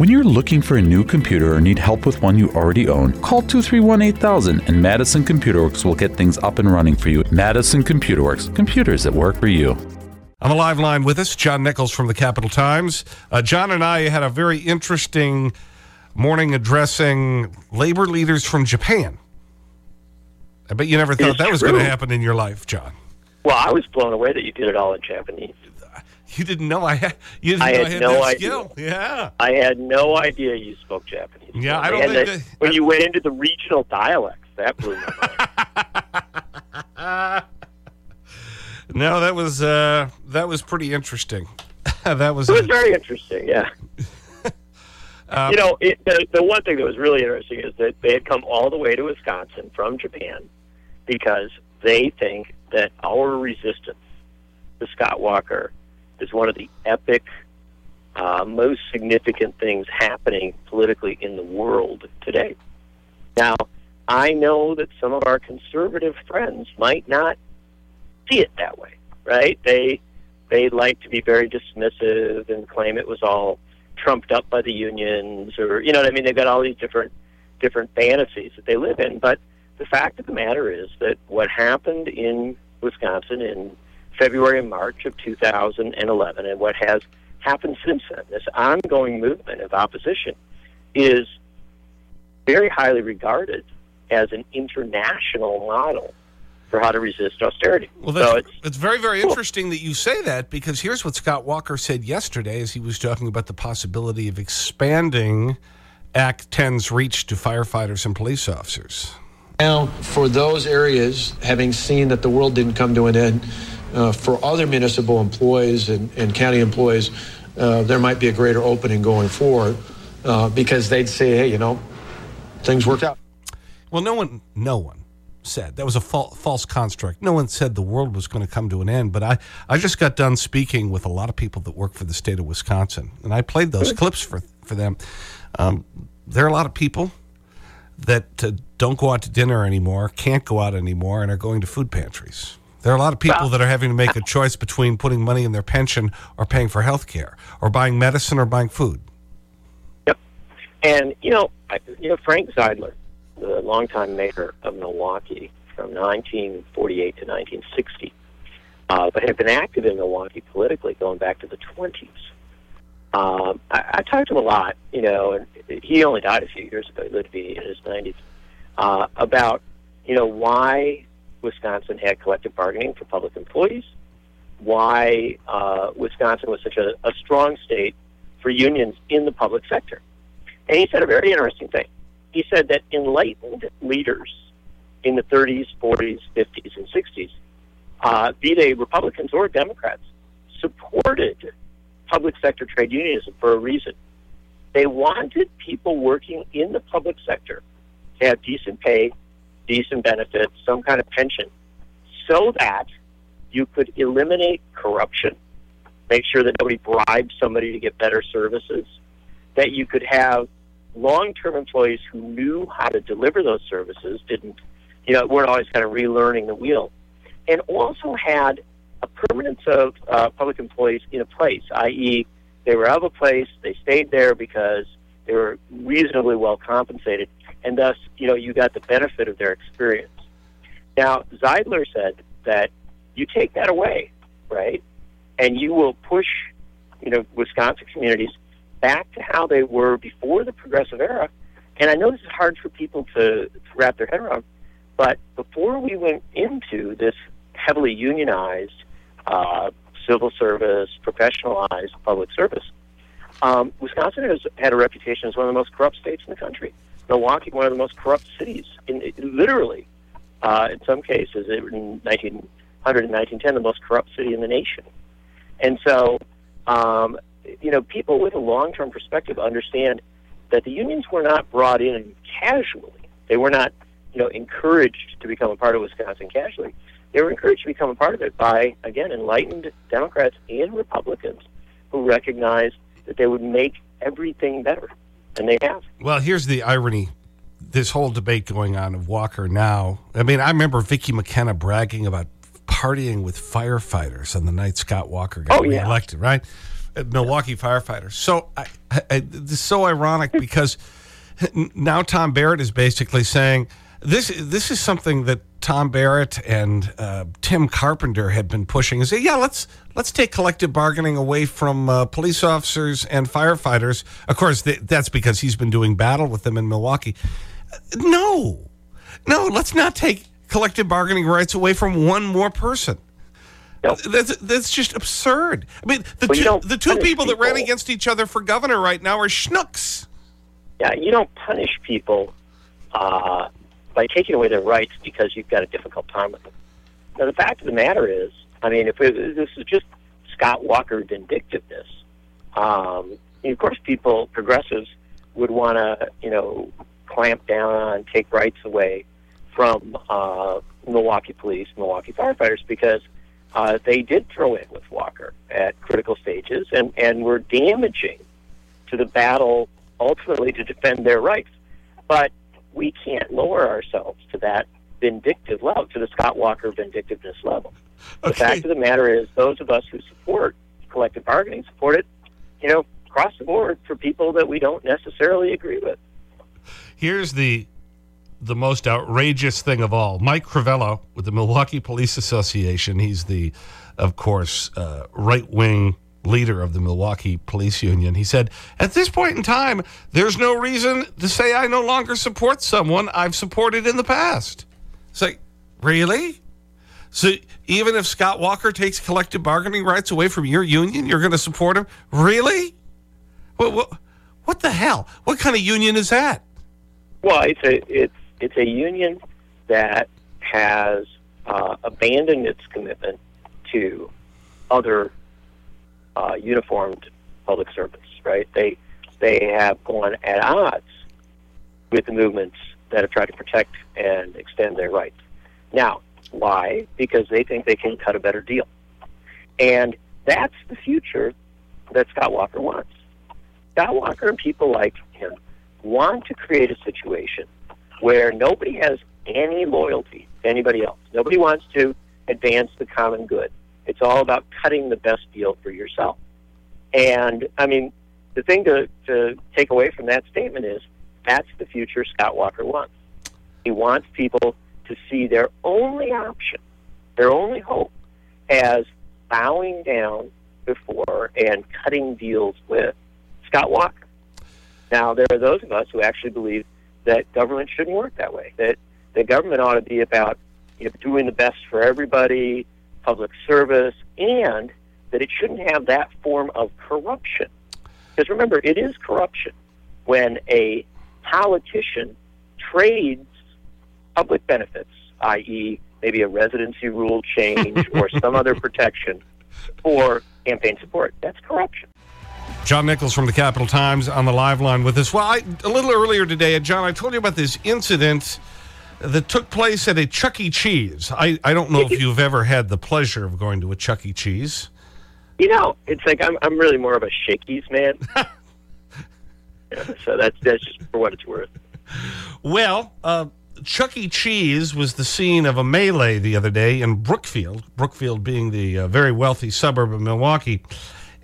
When you're looking for a new computer or need help with one you already own, call 231 8000 and Madison Computer Works will get things up and running for you. Madison Computer Works, computers that work for you. On the live line with us, John Nichols from the Capital Times. Uh, John and I had a very interesting morning addressing labor leaders from Japan. I bet you never thought that was going to happen in your life, John. Well, I was blown away that you did it all in Japanese. You didn't know I had, you didn't I know had I had no that idea. skill. Yeah. I had no idea you spoke Japanese. Yeah, I don't think that- that- when you went into the regional dialects, that blew my mind. No, that was, uh, that was pretty interesting. that was, It was very interesting, yeah. Um, you know, it, the, the one thing that was really interesting is that they had come all the way to Wisconsin from Japan because they think that our resistance to Scott Walker is one of the epic, uh, most significant things happening politically in the world today. Now, I know that some of our conservative friends might not see it that way, right? They they like to be very dismissive and claim it was all trumped up by the unions or you know what I mean they've got all these different different fantasies that they live in but the fact of the matter is that what happened in Wisconsin in February and March of 2011 and what has happened since then this ongoing movement of opposition is very highly regarded as an international model for how to resist austerity. Well, so it's it's very, very interesting that you say that because here's what Scott Walker said yesterday as he was talking about the possibility of expanding Act 10's reach to firefighters and police officers. Now, for those areas, having seen that the world didn't come to an end, uh, for other municipal employees and, and county employees, uh, there might be a greater opening going forward uh, because they'd say, hey, you know, things worked out. Well, no one, no one said that was a fal false construct. No one said the world was going to come to an end. But I, I just got done speaking with a lot of people that work for the state of Wisconsin, and I played those clips for, for them. Um, there are a lot of people that uh, don't go out to dinner anymore, can't go out anymore, and are going to food pantries. There are a lot of people that are having to make a choice between putting money in their pension or paying for health care, or buying medicine or buying food. Yep. And you know, I, you know Frank Zeidler, the longtime mayor of Milwaukee from 1948 to 1960, uh, but had been active in Milwaukee politically going back to the 20s. Um, I, I talked to him a lot, you know, and he only died a few years ago. He lived to be in his 90s. Uh, about you know why Wisconsin had collective bargaining for public employees, why uh, Wisconsin was such a, a strong state for unions in the public sector. And he said a very interesting thing. He said that enlightened leaders in the 30s, 40s, 50s, and 60s, uh, be they Republicans or Democrats, supported public sector trade unionism for a reason. They wanted people working in the public sector to have decent pay, decent benefits, some kind of pension, so that you could eliminate corruption, make sure that nobody bribed somebody to get better services, that you could have long-term employees who knew how to deliver those services, didn't, you know, weren't always kind of relearning the wheel, and also had a permanence of uh, public employees in a place, i.e., they were of a place, they stayed there because they were reasonably well compensated, and thus, you know, you got the benefit of their experience. Now, Zeidler said that you take that away, right, and you will push, you know, Wisconsin communities back to how they were before the progressive era. And I know this is hard for people to, to wrap their head around, but before we went into this heavily unionized uh, civil service, professionalized public service, um, Wisconsin has had a reputation as one of the most corrupt states in the country. Milwaukee, one of the most corrupt cities, in, literally, uh, in some cases, in 1900 and 1910, the most corrupt city in the nation. And so, um, you know, people with a long-term perspective understand that the unions were not brought in casually. They were not, you know, encouraged to become a part of Wisconsin casually. They were encouraged to become a part of it by, again, enlightened Democrats and Republicans who recognized that they would make everything better, and they have. Well, here's the irony. This whole debate going on of Walker now. I mean, I remember Vicki McKenna bragging about partying with firefighters on the night Scott Walker got Oh, yeah. reelected, right? Uh, Milwaukee firefighters. So I, I, this is so ironic because now Tom Barrett is basically saying this, this is something that Tom Barrett and uh, Tim Carpenter had been pushing. Say, yeah, let's, let's take collective bargaining away from uh, police officers and firefighters. Of course, th that's because he's been doing battle with them in Milwaukee. No, no, let's not take collective bargaining rights away from one more person. That's, that's just absurd. I mean, the well, two, the two people, people that ran against each other for governor right now are schnooks. Yeah, you don't punish people uh, by taking away their rights because you've got a difficult time with them. Now, the fact of the matter is, I mean, if it, this is just Scott Walker vindictiveness, um, of course, people, progressives, would want to, you know, clamp down on, take rights away from uh, Milwaukee police, Milwaukee firefighters, because uh, they did throw in with Walker at critical stages and, and were damaging to the battle ultimately to defend their rights. But we can't lower ourselves to that vindictive level, to the Scott Walker vindictiveness level. Okay. The fact of the matter is, those of us who support collective bargaining support it, you know, across the board for people that we don't necessarily agree with. Here's the the most outrageous thing of all. Mike Crivello with the Milwaukee Police Association. He's the, of course, uh, right-wing leader of the Milwaukee Police Union. He said, at this point in time, there's no reason to say I no longer support someone I've supported in the past. It's like, really? So even if Scott Walker takes collective bargaining rights away from your union, you're going to support him? Really? What, what, what the hell? What kind of union is that? Well, it's a, it's it's a union that has uh, abandoned its commitment to other uh, uniformed public servants. Right? They they have gone at odds with the movements that have tried to protect and extend their rights. Now, why? Because they think they can cut a better deal, and that's the future that Scott Walker wants. Scott Walker and people like him want to create a situation where nobody has any loyalty to anybody else. Nobody wants to advance the common good. It's all about cutting the best deal for yourself. And I mean, the thing to, to take away from that statement is that's the future Scott Walker wants. He wants people to see their only option, their only hope, as bowing down before and cutting deals with Scott Walker. Now, there are those of us who actually believe that government shouldn't work that way. That the government ought to be about you know, doing the best for everybody, public service, and that it shouldn't have that form of corruption. Because remember, it is corruption when a politician trades public benefits, i.e., maybe a residency rule change or some other protection for campaign support. That's corruption. John Nichols from the Capital Times on the live line with us. Well, I, a little earlier today, John, I told you about this incident that took place at a Chuck E. Cheese. I, I don't know if you've ever had the pleasure of going to a Chuck E. Cheese. You know, it's like I'm, I'm really more of a Shakey's man. yeah, so that's, that's just for what it's worth. Well, uh, Chuck E. Cheese was the scene of a melee the other day in Brookfield, Brookfield being the uh, very wealthy suburb of Milwaukee.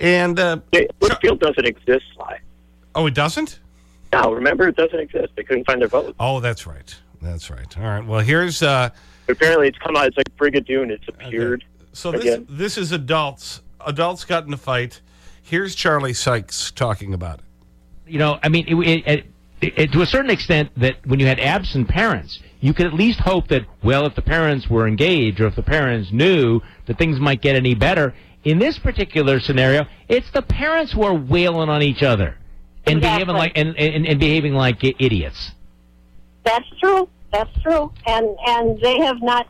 And uh, Brookfield doesn't exist, Sly. Oh, it doesn't? No, remember, it doesn't exist. They couldn't find their vote. Oh, that's right. That's right. All right. Well, here's. Uh, Apparently, it's come out. It's like Brigadoon. It's appeared. Okay. So this, this is adults. Adults got in a fight. Here's Charlie Sykes talking about it. You know, I mean, it, it, it, to a certain extent, that when you had absent parents, you could at least hope that, well, if the parents were engaged or if the parents knew that things might get any better, in this particular scenario, it's the parents who are wailing on each other and exactly. behaving like and, and, and behaving like idiots. That's true. That's true. And and they have not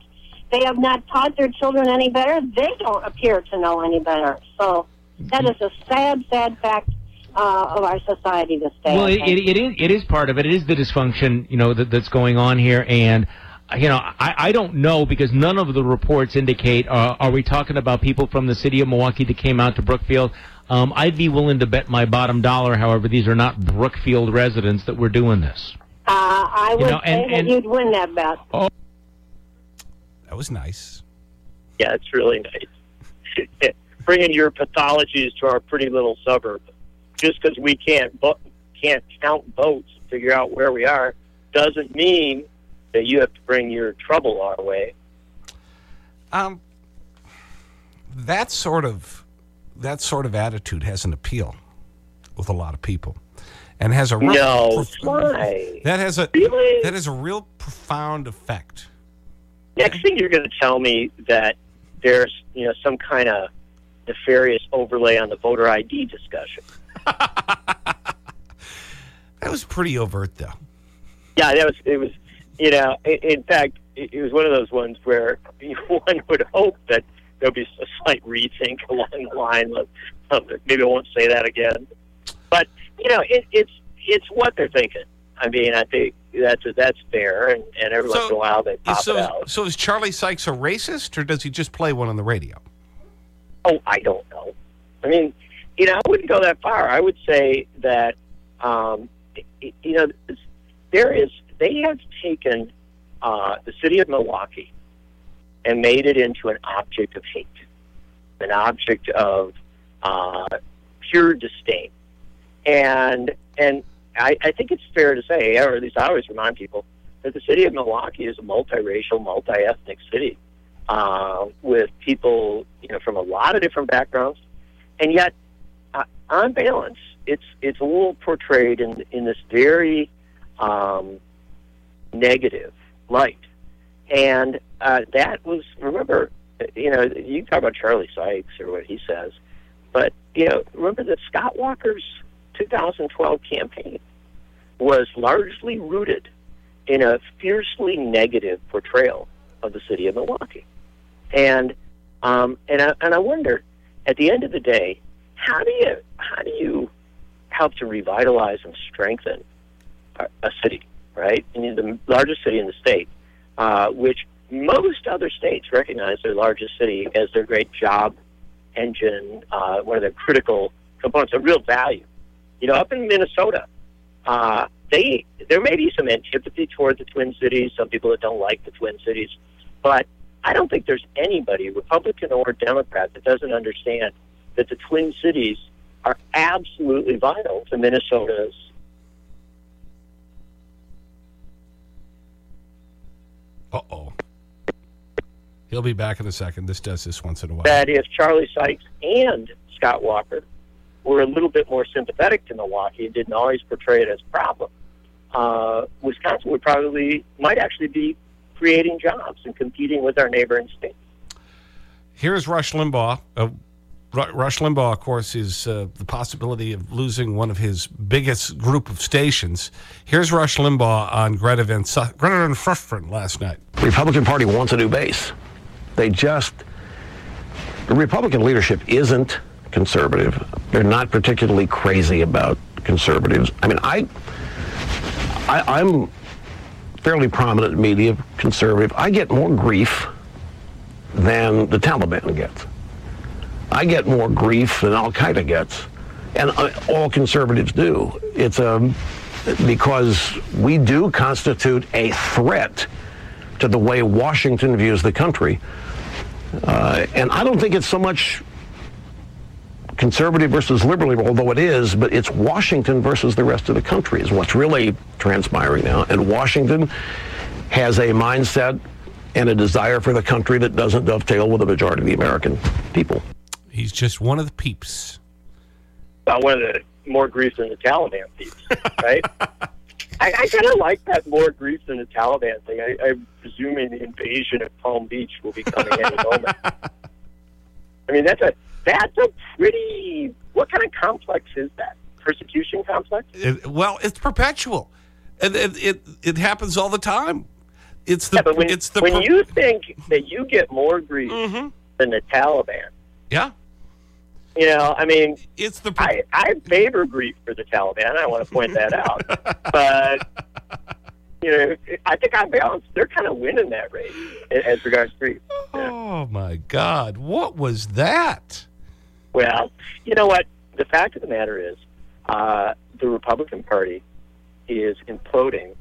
they have not taught their children any better. They don't appear to know any better. So that is a sad, sad fact uh, of our society this day. Well, it, it, it is it is part of it. It is the dysfunction, you know, that, that's going on here, and you know, I, I don't know because none of the reports indicate. Uh, are we talking about people from the city of Milwaukee that came out to Brookfield? Um, I'd be willing to bet my bottom dollar. However, these are not Brookfield residents that were doing this. Uh, I would you know, and, say and, that you'd win that bet. Oh, that was nice. Yeah, it's really nice. bringing your pathologies to our pretty little suburb. Just because we can't can't count votes, and figure out where we are, doesn't mean that you have to bring your trouble our way. Um, that sort of that sort of attitude has an appeal with a lot of people, and has a real No, why? that has a Really? that has a real profound effect. Next thing you're going to tell me that there's you know some kind of nefarious overlay on the voter ID discussion. That was pretty overt, though. Yeah, that was it was you know in fact it, it was one of those ones where one would hope that there'll be a slight rethink along the line of, of maybe I won't say that again, but you know it, it's it's what they're thinking. I mean, I think that's that's fair, and, and every once in a while they pop it so, out. so is Charlie Sykes a racist, or does he just play one on the radio? Oh, I don't know. I mean, you know, I wouldn't go that far. I would say that, um, you know, there is, they have taken uh, the city of Milwaukee and made it into an object of hate, an object of uh, pure disdain. And, and I, I think it's fair to say, or at least I always remind people, that the city of Milwaukee is a multiracial, multi-ethnic city uh, with people you know from a lot of different backgrounds, and yet uh, on balance, it's it's all portrayed in in this very um, negative light, and uh, that was remember you know you talk about Charlie Sykes or what he says, but you know remember that Scott Walker's 2012 campaign was largely rooted in a fiercely negative portrayal of the city of Milwaukee. And um, and I, and I wonder, at the end of the day, how do you how do you help to revitalize and strengthen a, city, right? And the largest city in the state, uh, which most other states recognize their largest city as their great job engine, uh, one of their critical components, a real value. You know, up in Minnesota, uh, they there may be some antipathy toward the Twin Cities. Some people that don't like the Twin Cities, but I don't think there's anybody, Republican or Democrat, that doesn't understand that the Twin Cities are absolutely vital to Minnesota's. Uh oh. He'll be back in a second. This does this once in a while. That if Charlie Sykes and Scott Walker were a little bit more sympathetic to Milwaukee and didn't always portray it as a problem, uh, Wisconsin would probably might actually be creating jobs and competing with our neighboring states. Here's Rush Limbaugh. Uh, Rush Limbaugh, of course, is uh, the possibility of losing one of his biggest group of stations. Here's Rush Limbaugh on Greta Van, Su- Greta Van Susteren last night. Republican Party wants a new base. They just, the Republican leadership isn't conservative. They're not particularly crazy about conservatives. I mean, I, I I'm fairly prominent media conservative. I get more grief than the Taliban gets. I get more grief than Al Qaeda gets, and uh, all conservatives do. It's um, because we do constitute a threat to the way Washington views the country. Uh, and I don't think it's so much conservative versus liberal, although it is, but it's Washington versus the rest of the country is what's really transpiring now. And Washington has a mindset and a desire for the country that doesn't dovetail with the majority of the American people. He's just one of the peeps. Well, one of the more grief than the Taliban peeps, right? I, I kind of like that more grief than the Taliban thing. I, I'm presuming the invasion of Palm Beach will be coming any moment. I mean, that's a that's a pretty. What kind of complex is that? Persecution complex? It- well, it's perpetual. And it, it, it happens all the time. It's the, Yeah, when, it's the, when you think that you get more grief Mhm. than the Taliban, yeah, you know, I mean, it's the, I, I favor grief for the Taliban. I want to point that out. But, you know, I think on balance, they're kind of winning that race as regards grief. oh my God, what was that? Well, you know what? The fact of the matter is, uh, the Republican Party is imploding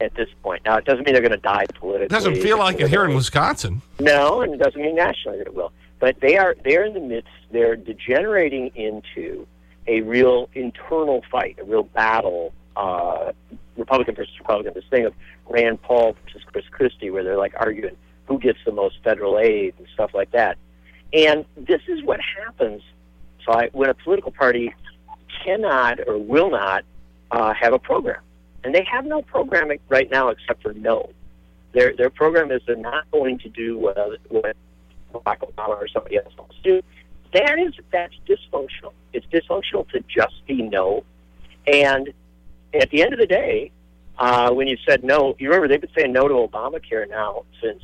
at this point. Now, it doesn't mean they're going to die politically. It doesn't feel like it here in Wisconsin. No, and it doesn't mean nationally that it will. but they are they're in the midst. They're degenerating into a real internal fight, a real battle. Uh, Republican versus Republican. This thing of Rand Paul versus Chris Christie, where they're like arguing who gets the most federal aid and stuff like that. And this is what happens. So I, when a political party cannot or will not uh, have a program, and they have no program right now except for no. Their their program is they're not going to do what, what Barack Obama or somebody else wants to do. That is that's dysfunctional. It's dysfunctional to just be no. And at the end of the day, uh, when you said no, you remember they've been saying no to Obamacare now since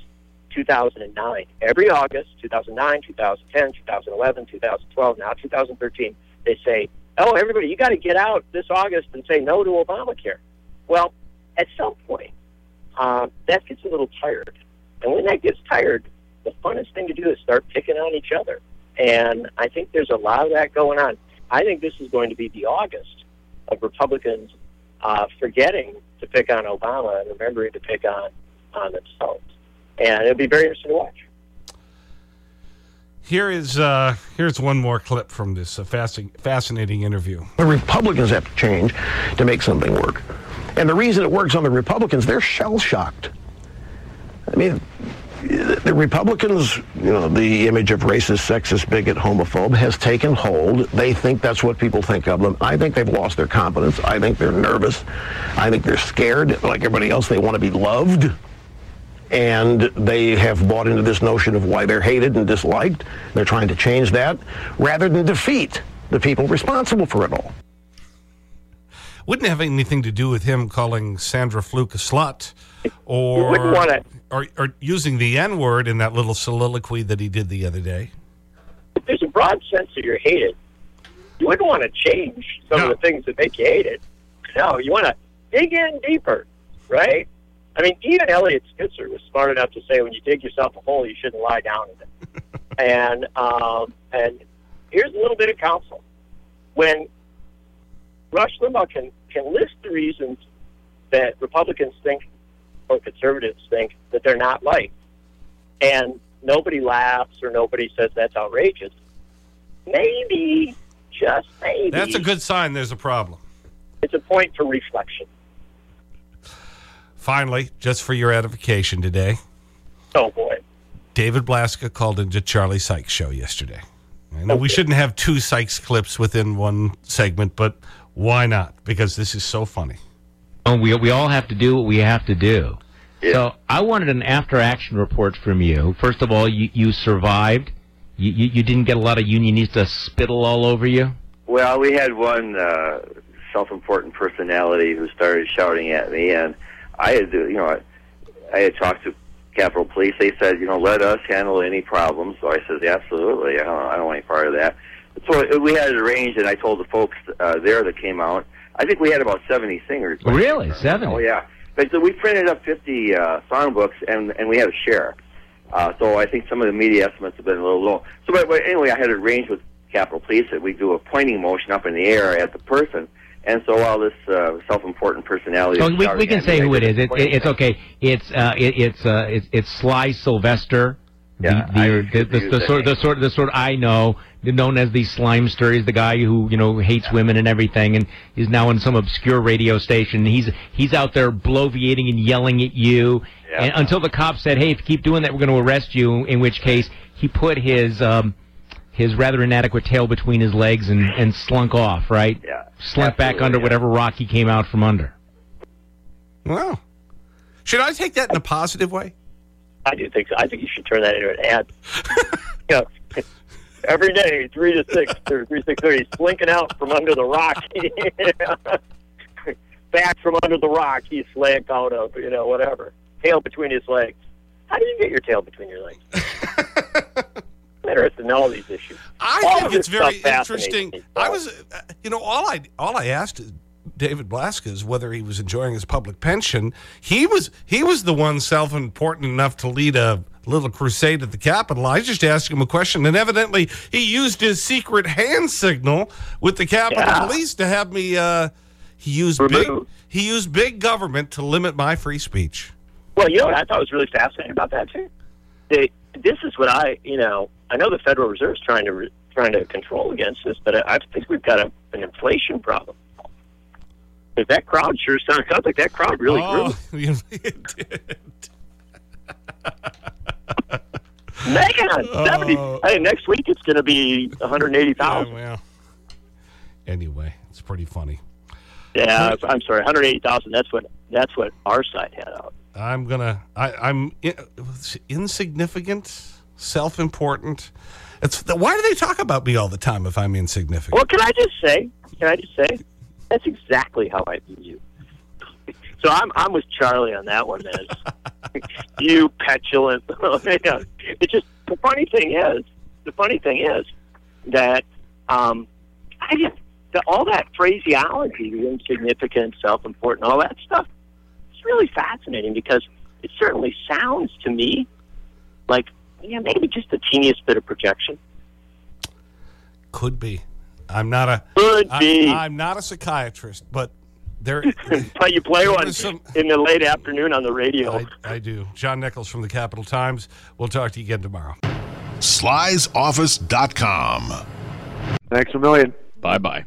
2009. Every August, 2009, 2010, 2011, 2012, now 2013, they say, oh, everybody, you got to get out this August and say no to Obamacare. Well, at some point, uh, that gets a little tired. And when that gets tired, the funnest thing to do is start picking on each other. And I think there's a lot of that going on. I think this is going to be the August of Republicans uh, forgetting to pick on Obama and remembering to pick on, on themselves. And it'll be very interesting to watch. Here is, uh, here's one more clip from this uh, fascinating interview. The Republicans have to change to make something work. And the reason it works on the Republicans, they're shell shocked. I mean, the Republicans, you know, the image of racist, sexist, bigot, homophobe has taken hold. They think that's what people think of them. I think they've lost their confidence. I think they're nervous. I think they're scared. Like everybody else, they want to be loved. And they have bought into this notion of why they're hated and disliked. They're trying to change that rather than defeat the people responsible for it all wouldn't have anything to do with him calling Sandra Fluke a slut or, or, or using the N word in that little soliloquy that he did the other day. If there's a broad sense that you're hated, you wouldn't want to change some no. of the things that make you hated. No, you want to dig in deeper, right? I mean, even Eliot Spitzer was smart enough to say when you dig yourself a hole, you shouldn't lie down in it. and, um, and here's a little bit of counsel. When Rush Limbaugh can can list the reasons that Republicans think or conservatives think that they're not liked, and nobody laughs or nobody says that's outrageous, maybe, just maybe. That's a good sign there's a problem. It's a point for reflection. Finally, just for your edification today. Oh, boy. David Blaska called into Charlie Sykes' show yesterday. I know okay. we shouldn't have two Sykes clips within one segment, but why not? Because this is so funny. Oh, we, we all have to do what we have to do. Yeah. So I wanted an after-action report from you. First of all, you, you survived. You, you, you didn't get a lot of unionista spittle all over you? Well, we had one uh, self-important personality who started shouting at me, and I had to, you know, I had talked to Capitol Police. They said, you know, let us handle any problems. So I said, absolutely. I don't, I don't want any part of that. So we had it arranged, and I told the folks uh, there that came out. I think we had about seventy singers. Really, seventy? Oh yeah. But so we printed up fifty uh, songbooks, and and we had a share. Uh, so I think some of the media estimates have been a little low. So, but, but anyway, I had it arranged with Capitol Police that we do a pointing motion up in the air at the person. And so all this uh, self-important personality, oh, we, we can say who it is. It, it, it's okay. It's uh, it, it's uh, it's it's Sly Sylvester. Yeah, the, the, the, the, the sort the sort the sort I know known as the slimester. is the guy who you know hates yeah. women and everything, and is now in some obscure radio station. He's he's out there bloviating and yelling at you, yeah. and, until the cops said, "Hey, if you keep doing that, we're going to arrest you." In which case, he put his um, his rather inadequate tail between his legs and and slunk off. Right? Yeah. Slunk back under yeah. whatever rock he came out from under. Well, should I take that in a positive way? I do think so. I think you should turn that into an ad. you know, every day, three to six or three six thirty, slinking out from under the rock. Back from under the rock, he slank out of you know whatever tail between his legs. How do you get your tail between your legs? Interested in all these issues. I all think it's very interesting. I was, uh, you know, all I all I asked David Blaskas whether he was enjoying his public pension. He was, he was the one self-important enough to lead a little crusade at the Capitol. I just asked him a question, and evidently he used his secret hand signal with the Capitol yeah. Police to have me, uh, he used big, he used big government to limit my free speech. Well, you know what I thought was really fascinating about that, too? They, this is what I, you know, I know the Federal Reserve is trying to re, trying to control against this, but I, I think we've got a, an inflation problem. But that crowd sure sounds, sounds like that crowd really oh, grew. it did. Megan, 70. Oh. Hey, next week it's going to be 180,000. Yeah, well. Anyway, it's pretty funny. Yeah, I'm sorry, 180,000. That's what that's what our side had out. I'm gonna. I, I'm in, insignificant, self-important. It's why do they talk about me all the time if I'm insignificant? Well, can I just say? Can I just say? That's exactly how I view you. So I'm I'm with Charlie on that one, man. you petulant. it's just the funny thing is the funny thing is that um, I just the, all that phraseology, the insignificant, self-important, all that stuff. It's really fascinating because it certainly sounds to me like yeah maybe just the teeniest bit of projection. Could be. I'm not a. Could I- be. I'm not a psychiatrist, but there. But you play one some- in the late afternoon on the radio. I, I do. John Nichols from the Capital Times. We'll talk to you again tomorrow. Sly'sOffice.com. Thanks a million. Bye bye.